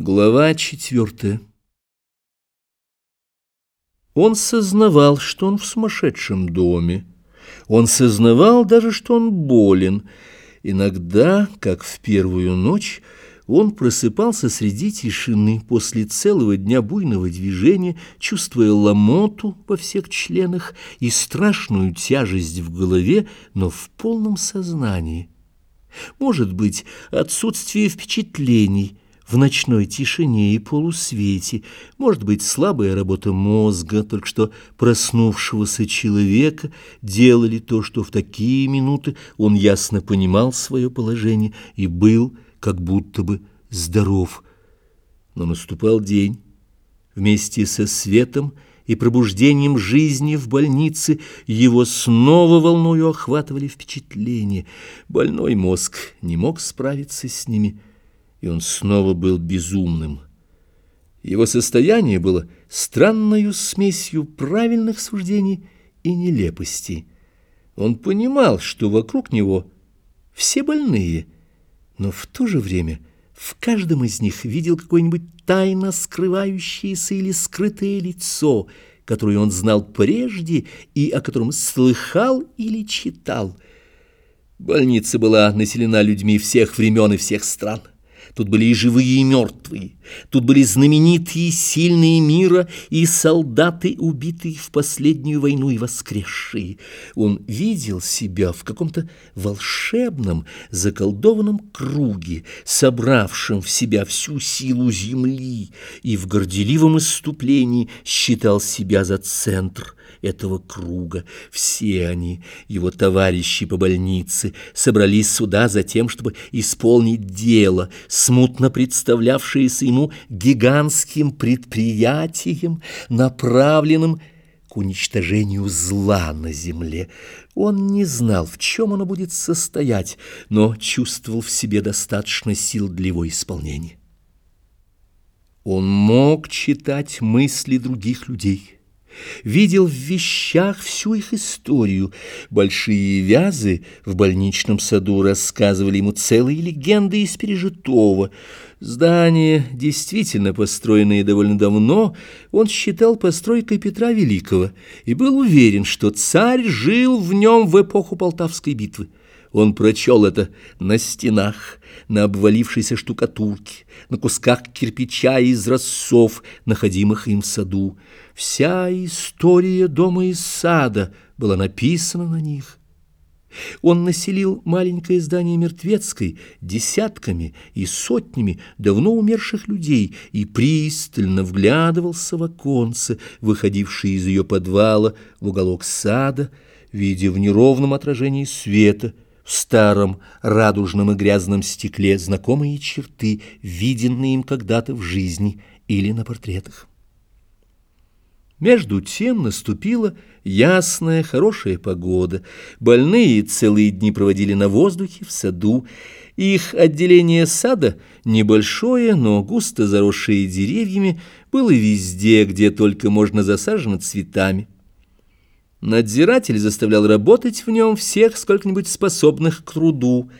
Глава четвертая Он сознавал, что он в сумасшедшем доме. Он сознавал даже, что он болен. Иногда, как в первую ночь, он просыпался среди тишины после целого дня буйного движения, чувствуя ломоту во всех членах и страшную тяжесть в голове, но в полном сознании. Может быть, отсутствие впечатлений в ночной тишине и полусвете, может быть, слабая работа мозга, только что проснувшегося человека, делали то, что в такие минуты он ясно понимал свое положение и был как будто бы здоров. Но наступал день. Вместе со светом и пробуждением жизни в больнице его снова волною охватывали впечатления. Больной мозг не мог справиться с ними, и он снова был безумным. Его состояние было странною смесью правильных суждений и нелепостей. Он понимал, что вокруг него все больные, но в то же время в каждом из них видел какое-нибудь тайно скрывающееся или скрытое лицо, которое он знал прежде и о котором слыхал или читал. Больница была населена людьми всех времен и всех стран. Тут были и живые, и мертвые. Тут были знаменитые, сильные мира и солдаты, убитые в последнюю войну и воскресшие. Он видел себя в каком-то волшебном, заколдованном круге, собравшем в себя всю силу земли, и в горделивом исступлении считал себя за центр этого круга. Все они, его товарищи по больнице, собрались сюда за тем, чтобы исполнить дело, смутно представлявшееся ему гигантским предприятием, направленным к уничтожению зла на земле. Он не знал, в чем оно будет состоять, но чувствовал в себе достаточно сил для его исполнения. Он мог читать мысли других людей видел в вещах всю их историю. Большие вязы в больничном саду рассказывали ему целые легенды из пережитого. Здание, действительно построенное довольно давно, он считал постройкой Петра Великого и был уверен, что царь жил в нем в эпоху Полтавской битвы. Он прочел это на стенах, на обвалившейся штукатурке, на кусках кирпича из рассов, находимых им в саду. Вся история дома и сада была написана на них. Он населил маленькое здание Мертвецкой десятками и сотнями давно умерших людей и пристально вглядывался в оконце, выходившее из ее подвала в уголок сада, видя в неровном отражении света — в старом радужном и грязном стекле знакомые черты, виденные им когда-то в жизни или на портретах. Между тем наступила ясная, хорошая погода. Больные целые дни проводили на воздухе, в саду. Их отделение сада, небольшое, но густо заросшее деревьями, было везде, где только можно засажено цветами. Надзиратель заставлял работать в нем всех сколько-нибудь способных к труду.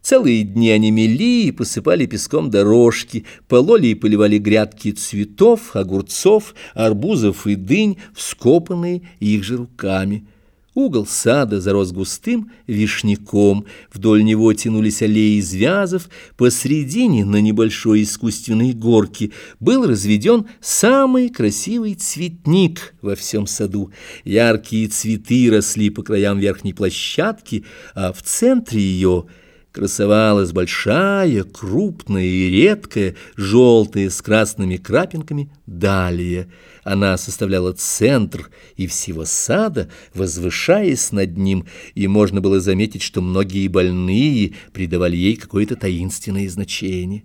Целые дни они мели и посыпали песком дорожки, пололи и поливали грядки цветов, огурцов, арбузов и дынь, вскопанные их же руками. Угол сада зарос густым вишняком, вдоль него тянулись аллеи из вязов, посредине на небольшой искусственной горке был разведен самый красивый цветник во всем саду. Яркие цветы росли по краям верхней площадки, а в центре ее – красовалась большая, крупная и редкая, желтая с красными крапинками далия. Она составляла центр и всего сада, возвышаясь над ним, и можно было заметить, что многие больные придавали ей какое-то таинственное значение.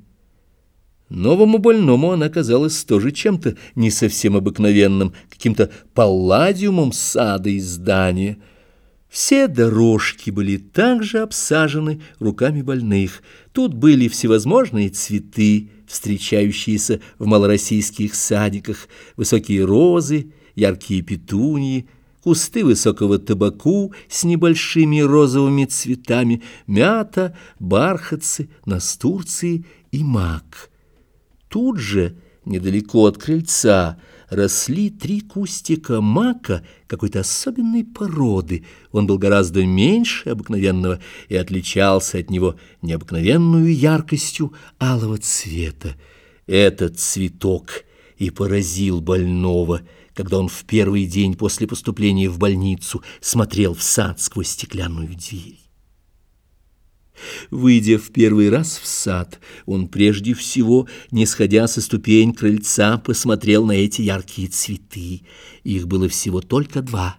Новому больному она казалась тоже чем-то не совсем обыкновенным, каким-то палладиумом сада и здания — все дорожки были также обсажены руками больных. Тут были всевозможные цветы, встречающиеся в малороссийских садиках, высокие розы, яркие петунии, кусты высокого табаку с небольшими розовыми цветами, мята, бархатцы, настурции и мак. Тут же, недалеко от крыльца, росли три кустика мака какой-то особенной породы. Он был гораздо меньше обыкновенного и отличался от него необыкновенную яркостью алого цвета. Этот цветок и поразил больного, когда он в первый день после поступления в больницу смотрел в сад сквозь стеклянную дверь. Выйдя в первый раз в сад, он прежде всего, не сходя со ступень крыльца, посмотрел на эти яркие цветы. Их было всего только два.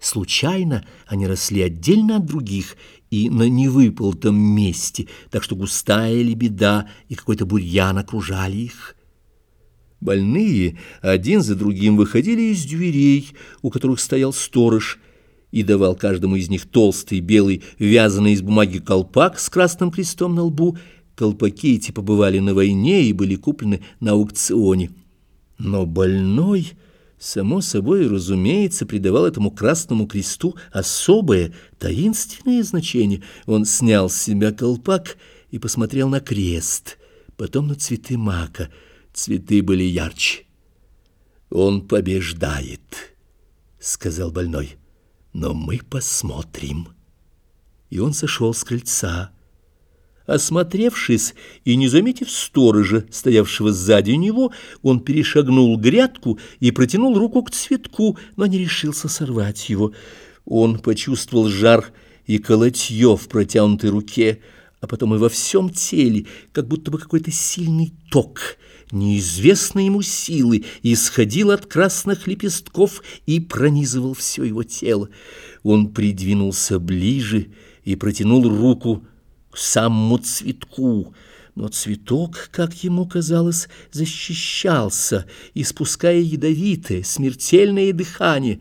Случайно они росли отдельно от других и на невыполтом месте, так что густая лебеда и какой-то бурьян окружали их. Больные один за другим выходили из дверей, у которых стоял сторож, и давал каждому из них толстый белый вязаный из бумаги колпак с красным крестом на лбу. Колпаки эти побывали на войне и были куплены на аукционе. Но больной, само собой, разумеется, придавал этому красному кресту особое, таинственное значение. Он снял с себя колпак и посмотрел на крест, потом на цветы мака. Цветы были ярче. «Он побеждает», — сказал больной но мы посмотрим. И он сошел с крыльца. Осмотревшись и не заметив сторожа, стоявшего сзади него, он перешагнул грядку и протянул руку к цветку, но не решился сорвать его. Он почувствовал жар и колотье в протянутой руке, а потом и во всем теле, как будто бы какой-то сильный ток — неизвестной ему силы исходил от красных лепестков и пронизывал все его тело. Он придвинулся ближе и протянул руку к самому цветку, но цветок, как ему казалось, защищался, испуская ядовитое, смертельное дыхание.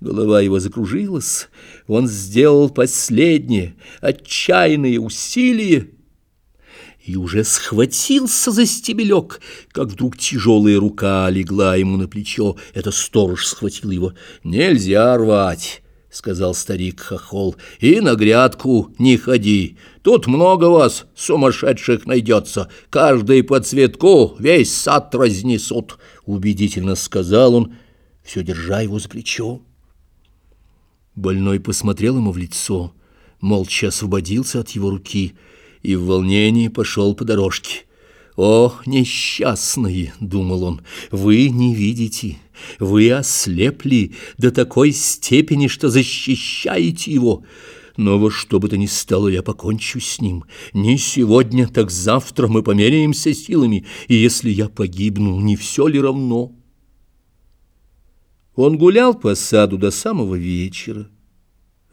Голова его закружилась, он сделал последнее, отчаянное усилие, и уже схватился за стебелек, как вдруг тяжелая рука легла ему на плечо. Это сторож схватил его. «Нельзя рвать!» — сказал старик Хохол, — «и на грядку не ходи. Тут много вас, сумасшедших, найдется. Каждый по цветку весь сад разнесут», — убедительно сказал он, все держа его за плечо. Больной посмотрел ему в лицо, молча освободился от его руки — и в волнении пошел по дорожке. «О, несчастные!» — думал он. «Вы не видите, вы ослепли до такой степени, что защищаете его. Но во что бы то ни стало, я покончу с ним. Не сегодня, так завтра мы померяемся силами, и если я погибну, не все ли равно?» Он гулял по саду до самого вечера,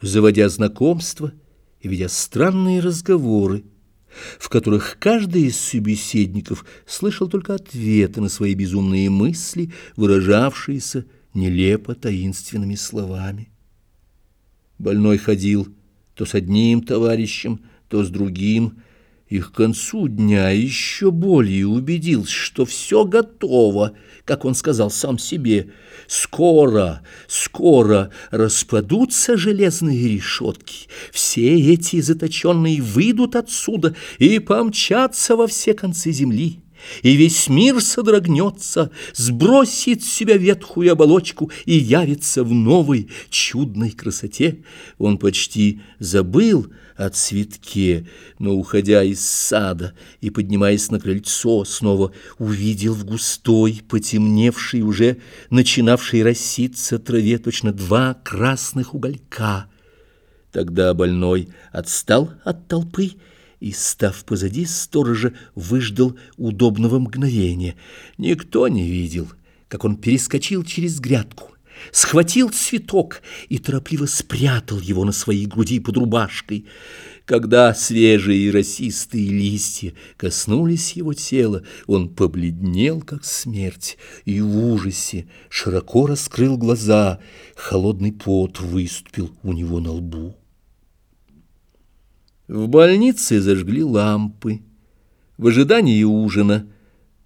заводя знакомства и ведя странные разговоры в которых каждый из собеседников слышал только ответы на свои безумные мысли, выражавшиеся нелепо таинственными словами. Больной ходил то с одним товарищем, то с другим, и к концу дня еще более убедился, что все готово, как он сказал сам себе. Скоро, скоро распадутся железные решетки, все эти заточенные выйдут отсюда и помчатся во все концы земли и весь мир содрогнется, сбросит с себя ветхую оболочку и явится в новой чудной красоте. Он почти забыл о цветке, но, уходя из сада и поднимаясь на крыльцо, снова увидел в густой, потемневшей, уже начинавшей роситься траве точно два красных уголька. Тогда больной отстал от толпы и, став позади сторожа, выждал удобного мгновения. Никто не видел, как он перескочил через грядку, схватил цветок и торопливо спрятал его на своей груди под рубашкой. Когда свежие и росистые листья коснулись его тела, он побледнел, как смерть, и в ужасе широко раскрыл глаза, холодный пот выступил у него на лбу. В больнице зажгли лампы. В ожидании ужина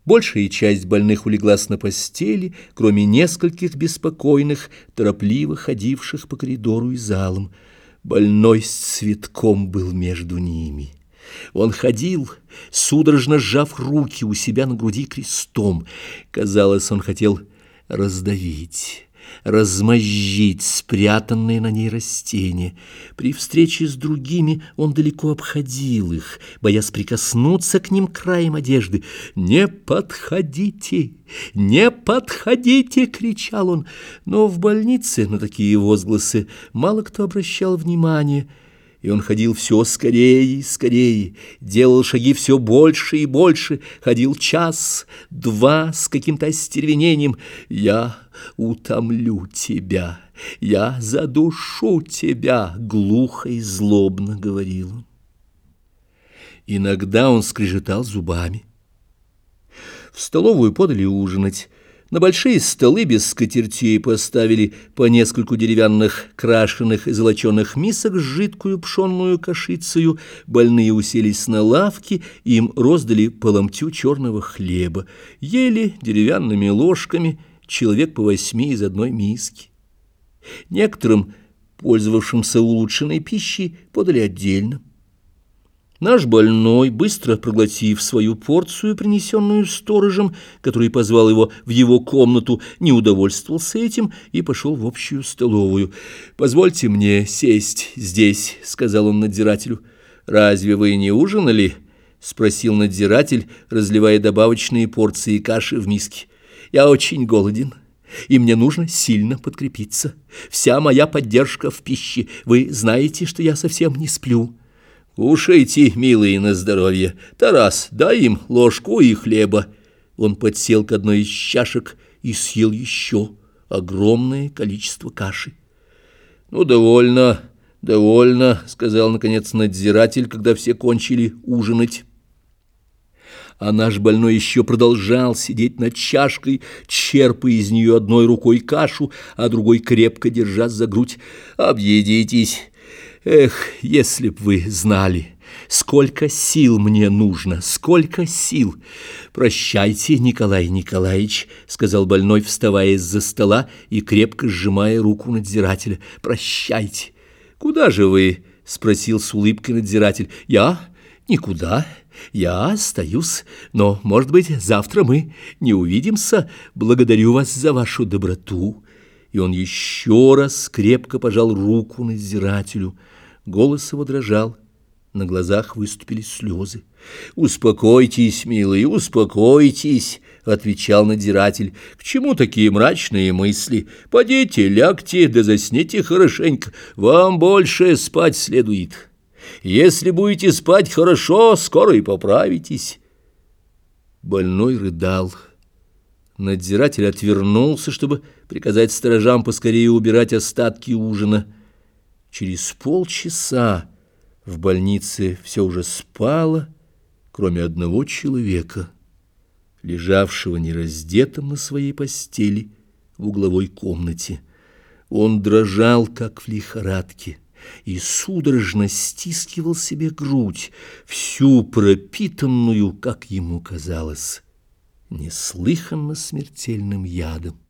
большая часть больных улеглась на постели, кроме нескольких беспокойных, торопливо ходивших по коридору и залам. Больной с цветком был между ними. Он ходил, судорожно сжав руки у себя на груди крестом. Казалось, он хотел раздавить размозжить спрятанные на ней растения. При встрече с другими он далеко обходил их, боясь прикоснуться к ним краем одежды. «Не подходите! Не подходите!» — кричал он. Но в больнице на такие возгласы мало кто обращал внимание — и он ходил все скорее и скорее, делал шаги все больше и больше, ходил час, два с каким-то остервенением. «Я утомлю тебя, я задушу тебя», — глухо и злобно говорил он. Иногда он скрежетал зубами. В столовую подали ужинать. На большие столы без скатертей поставили по нескольку деревянных крашеных и золоченых мисок с жидкую пшенную кашицею. Больные уселись на лавке, им роздали по ломтю черного хлеба. Ели деревянными ложками, человек по восьми из одной миски. Некоторым, пользовавшимся улучшенной пищей, подали отдельно. Наш больной, быстро проглотив свою порцию, принесенную сторожем, который позвал его в его комнату, не удовольствовался этим и пошел в общую столовую. «Позвольте мне сесть здесь», — сказал он надзирателю. «Разве вы не ужинали?» — спросил надзиратель, разливая добавочные порции каши в миске. «Я очень голоден» и мне нужно сильно подкрепиться. Вся моя поддержка в пище. Вы знаете, что я совсем не сплю». «Кушайте, милые, на здоровье. Тарас, дай им ложку и хлеба». Он подсел к одной из чашек и съел еще огромное количество каши. «Ну, довольно, довольно», — сказал, наконец, надзиратель, когда все кончили ужинать. А наш больной еще продолжал сидеть над чашкой, черпая из нее одной рукой кашу, а другой крепко держась за грудь. «Объедитесь». Эх, если б вы знали, сколько сил мне нужно, сколько сил. Прощайте, Николай Николаевич, сказал больной, вставая из-за стола и крепко сжимая руку надзирателя. Прощайте. Куда же вы? спросил с улыбкой надзиратель. Я никуда. Я остаюсь, но, может быть, завтра мы не увидимся. Благодарю вас за вашу доброту и он еще раз крепко пожал руку надзирателю. Голос его дрожал, на глазах выступили слезы. «Успокойтесь, милый, успокойтесь», — отвечал надзиратель. «К чему такие мрачные мысли? Подите, лягте, да засните хорошенько. Вам больше спать следует. Если будете спать хорошо, скоро и поправитесь». Больной рыдал. Надзиратель отвернулся, чтобы приказать сторожам поскорее убирать остатки ужина. Через полчаса в больнице все уже спало, кроме одного человека, лежавшего нераздетым на своей постели в угловой комнате. Он дрожал, как в лихорадке, и судорожно стискивал себе грудь, всю пропитанную, как ему казалось, неслыханно смертельным ядом.